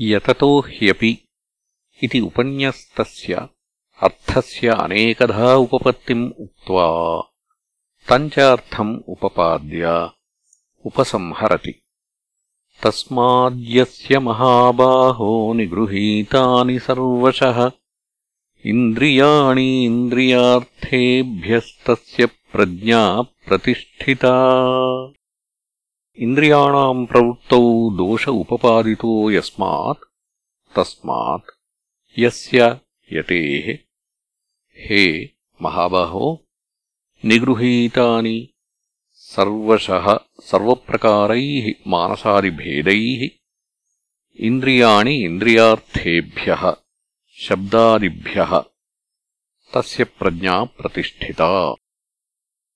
यततो ह्यपि इति उपन्यस्तस्य अर्थस्य अनेकधा उपपत्तिम् उक्त्वा तम् च अर्थम् उपपाद्य उपसंहरति। तस्माद्यस्य महाबाहो निगृहीतानि सर्वशः इन्द्रियाणि इन्द्रियार्थेभ्यस्तस्य प्रज्ञा प्रतिष्ठिता। इन्द्रियाणाम् प्रवृत्तौ दोष उपपादितो यस्मात्, तस्मात् यस्य यतेः, हे महाबाहो, निगृहीतानि सर्वशः सर्वप्रकारैः मानसादिभेदैः, इन्द्रियाणि इन्द्रियार्थेभ्यः, शब्दादिभ्यः, तस्य प्रज्ञा प्रतिष्ठिता।